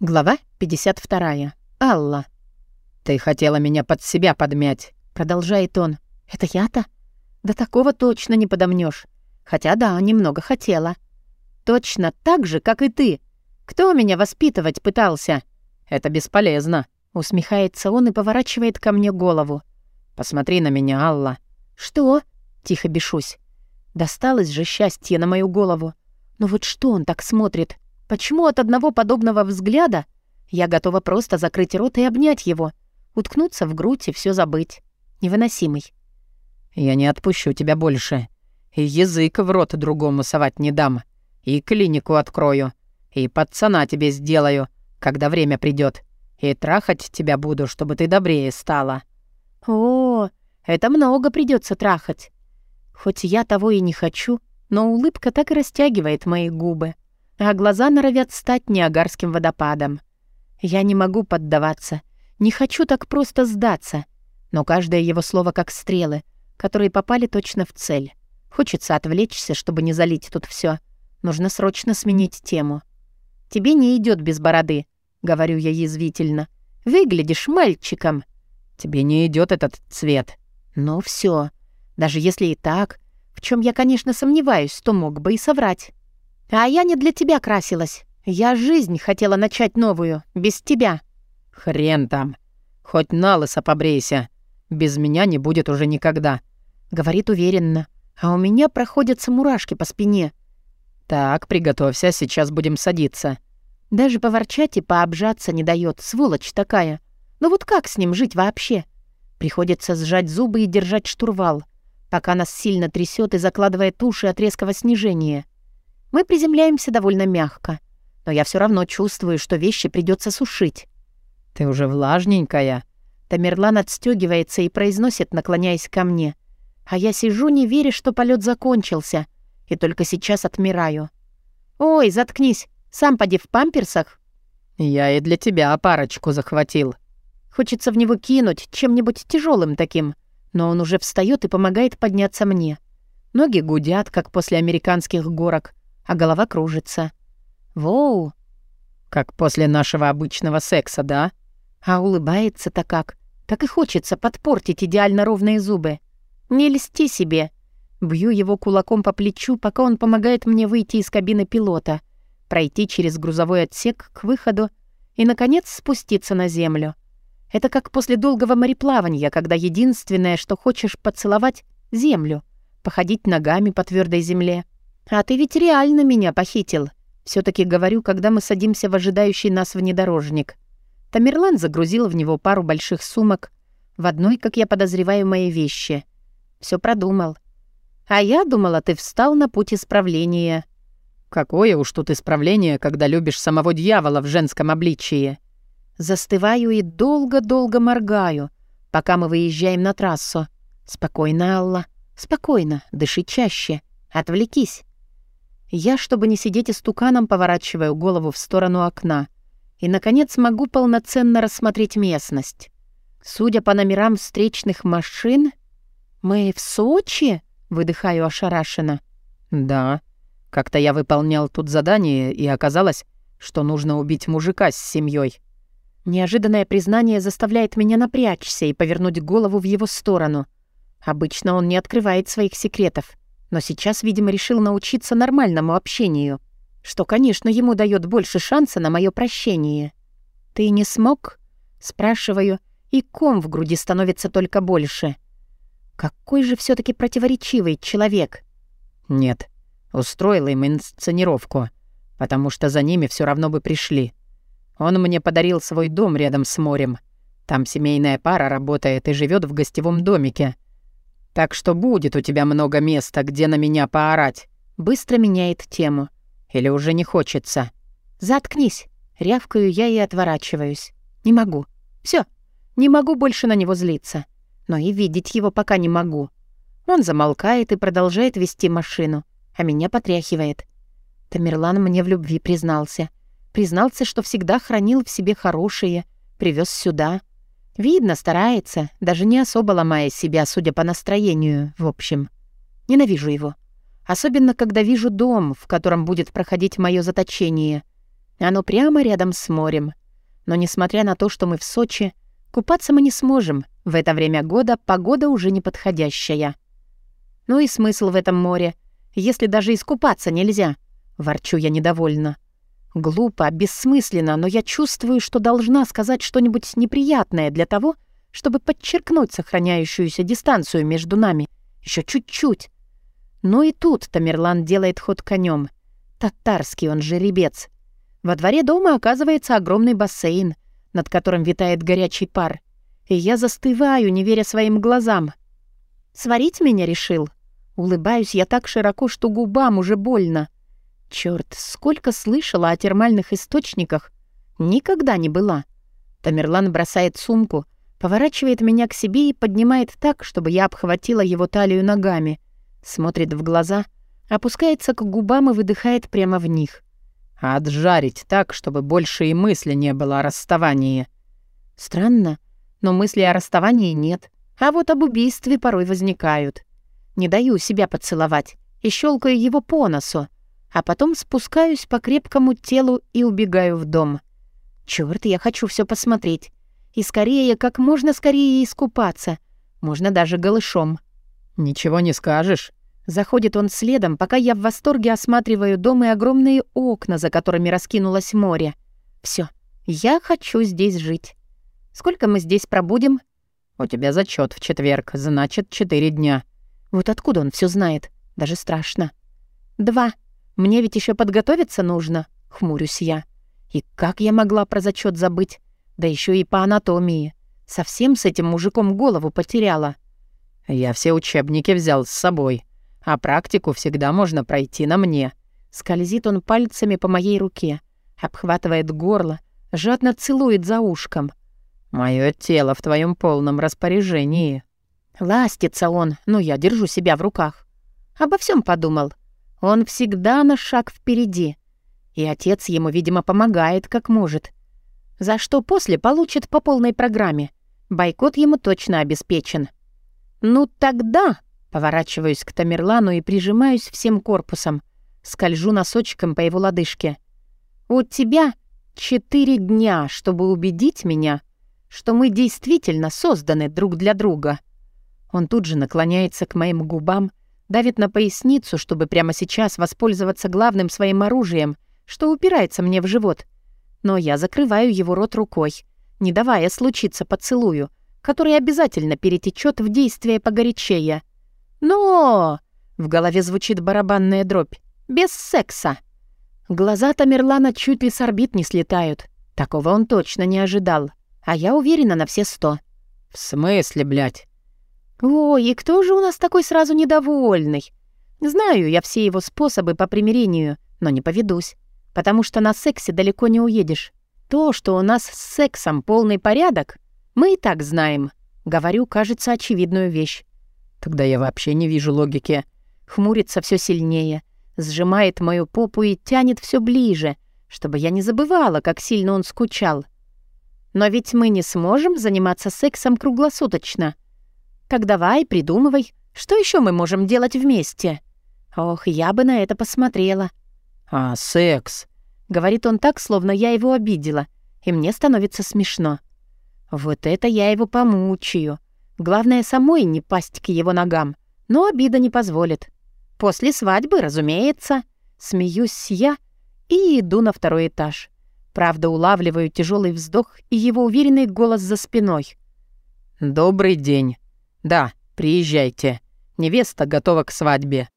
Глава 52. Алла. «Ты хотела меня под себя подмять», — продолжает он. «Это я-то? Да такого точно не подомнешь. Хотя да, немного хотела. Точно так же, как и ты. Кто меня воспитывать пытался?» «Это бесполезно», — усмехается он и поворачивает ко мне голову. «Посмотри на меня, Алла». «Что?» — тихо бешусь. Досталось же счастье на мою голову. Но вот что он так смотрит? Почему от одного подобного взгляда я готова просто закрыть рот и обнять его, уткнуться в грудь и все забыть? Невыносимый. «Я не отпущу тебя больше. И язык в рот другому совать не дам. И клинику открою. И пацана тебе сделаю, когда время придет. И трахать тебя буду, чтобы ты добрее стала». «О, это много придется трахать. Хоть я того и не хочу, но улыбка так и растягивает мои губы а глаза норовят стать неагарским водопадом. Я не могу поддаваться, не хочу так просто сдаться, но каждое его слово как стрелы, которые попали точно в цель. Хочется отвлечься, чтобы не залить тут все. Нужно срочно сменить тему. «Тебе не идет без бороды», — говорю я язвительно. «Выглядишь мальчиком». «Тебе не идет этот цвет». «Ну все. Даже если и так, в чем я, конечно, сомневаюсь, то мог бы и соврать». А я не для тебя красилась. Я жизнь хотела начать новую, без тебя». «Хрен там. Хоть на лысо побрейся. Без меня не будет уже никогда», — говорит уверенно. А у меня проходятся мурашки по спине. «Так, приготовься, сейчас будем садиться». Даже поворчать и пообжаться не дает, сволочь такая. Ну вот как с ним жить вообще? Приходится сжать зубы и держать штурвал, пока нас сильно трясет и закладывает уши от резкого снижения. Мы приземляемся довольно мягко, но я все равно чувствую, что вещи придется сушить. «Ты уже влажненькая». Тамерлан отстегивается и произносит, наклоняясь ко мне. А я сижу, не веря, что полет закончился, и только сейчас отмираю. «Ой, заткнись, сам поди в памперсах». «Я и для тебя парочку захватил». Хочется в него кинуть чем-нибудь тяжелым таким, но он уже встает и помогает подняться мне. Ноги гудят, как после американских горок, а голова кружится. Воу! Как после нашего обычного секса, да? А улыбается-то как. Так и хочется подпортить идеально ровные зубы. Не льсти себе. Бью его кулаком по плечу, пока он помогает мне выйти из кабины пилота, пройти через грузовой отсек к выходу и, наконец, спуститься на землю. Это как после долгого мореплавания, когда единственное, что хочешь поцеловать — землю, походить ногами по твердой земле — «А ты ведь реально меня похитил», — все таки говорю, когда мы садимся в ожидающий нас внедорожник. Тамерлан загрузил в него пару больших сумок, в одной, как я подозреваю, мои вещи. Все продумал. А я думала, ты встал на путь исправления. Какое уж тут исправление, когда любишь самого дьявола в женском обличии. Застываю и долго-долго моргаю, пока мы выезжаем на трассу. Спокойно, Алла, спокойно, дыши чаще, отвлекись. Я, чтобы не сидеть истуканом, поворачиваю голову в сторону окна и, наконец, могу полноценно рассмотреть местность. Судя по номерам встречных машин, мы в Сочи? Выдыхаю ошарашенно. Да. Как-то я выполнял тут задание, и оказалось, что нужно убить мужика с семьей. Неожиданное признание заставляет меня напрячься и повернуть голову в его сторону. Обычно он не открывает своих секретов но сейчас, видимо, решил научиться нормальному общению, что, конечно, ему дает больше шанса на мое прощение. «Ты не смог?» — спрашиваю, и ком в груди становится только больше. Какой же все таки противоречивый человек. «Нет, устроил им инсценировку, потому что за ними все равно бы пришли. Он мне подарил свой дом рядом с морем. Там семейная пара работает и живет в гостевом домике». Так что будет у тебя много места, где на меня поорать. Быстро меняет тему. Или уже не хочется? Заткнись. Рявкаю я и отворачиваюсь. Не могу. Все. Не могу больше на него злиться. Но и видеть его пока не могу. Он замолкает и продолжает вести машину, а меня потряхивает. Тамерлан мне в любви признался. Признался, что всегда хранил в себе хорошее, привез сюда. Видно, старается, даже не особо ломая себя, судя по настроению, в общем. Ненавижу его. Особенно, когда вижу дом, в котором будет проходить мое заточение. Оно прямо рядом с морем. Но несмотря на то, что мы в Сочи, купаться мы не сможем. В это время года погода уже неподходящая. Ну и смысл в этом море, если даже искупаться нельзя? Ворчу я недовольно. Глупо, бессмысленно, но я чувствую, что должна сказать что-нибудь неприятное для того, чтобы подчеркнуть сохраняющуюся дистанцию между нами. Еще чуть-чуть. Но и тут Тамерлан делает ход конем. Татарский он жеребец. Во дворе дома оказывается огромный бассейн, над которым витает горячий пар. И я застываю, не веря своим глазам. Сварить меня решил. Улыбаюсь я так широко, что губам уже больно. Чёрт, сколько слышала о термальных источниках. Никогда не была. Тамерлан бросает сумку, поворачивает меня к себе и поднимает так, чтобы я обхватила его талию ногами. Смотрит в глаза, опускается к губам и выдыхает прямо в них. «Отжарить так, чтобы больше и мысли не было о расставании». Странно, но мысли о расставании нет, а вот об убийстве порой возникают. Не даю себя поцеловать и щелкаю его по носу, а потом спускаюсь по крепкому телу и убегаю в дом. Чёрт, я хочу все посмотреть. И скорее, как можно скорее искупаться. Можно даже голышом. «Ничего не скажешь?» Заходит он следом, пока я в восторге осматриваю дом и огромные окна, за которыми раскинулось море. Все, я хочу здесь жить. Сколько мы здесь пробудем? У тебя зачет в четверг, значит, четыре дня. Вот откуда он все знает? Даже страшно. Два. Мне ведь еще подготовиться нужно, хмурюсь я. И как я могла про зачет забыть? Да еще и по анатомии. Совсем с этим мужиком голову потеряла. Я все учебники взял с собой, а практику всегда можно пройти на мне. Скользит он пальцами по моей руке, обхватывает горло, жадно целует за ушком. Мое тело в твоем полном распоряжении. Ластится он, но я держу себя в руках. Обо всем подумал. Он всегда на шаг впереди. И отец ему, видимо, помогает, как может. За что после получит по полной программе. Бойкот ему точно обеспечен. «Ну тогда...» — поворачиваюсь к Тамерлану и прижимаюсь всем корпусом. Скольжу носочком по его лодыжке. «У тебя четыре дня, чтобы убедить меня, что мы действительно созданы друг для друга». Он тут же наклоняется к моим губам, давит на поясницу, чтобы прямо сейчас воспользоваться главным своим оружием, что упирается мне в живот. Но я закрываю его рот рукой, не давая случиться поцелую, который обязательно перетечет в действие погорячее. «Но!» — в голове звучит барабанная дробь. «Без секса!» Глаза Тамерлана чуть ли с орбит не слетают. Такого он точно не ожидал. А я уверена на все сто. «В смысле, блядь?» «Ой, и кто же у нас такой сразу недовольный? Знаю я все его способы по примирению, но не поведусь, потому что на сексе далеко не уедешь. То, что у нас с сексом полный порядок, мы и так знаем. Говорю, кажется, очевидную вещь. Тогда я вообще не вижу логики. Хмурится все сильнее, сжимает мою попу и тянет все ближе, чтобы я не забывала, как сильно он скучал. Но ведь мы не сможем заниматься сексом круглосуточно — так давай, придумывай, что еще мы можем делать вместе? Ох, я бы на это посмотрела. А секс? Говорит он так, словно я его обидела, и мне становится смешно. Вот это я его помучаю. Главное, самой не пасть к его ногам, но обида не позволит. После свадьбы, разумеется. Смеюсь я и иду на второй этаж. Правда, улавливаю тяжелый вздох и его уверенный голос за спиной. «Добрый день. «Да, приезжайте. Невеста готова к свадьбе».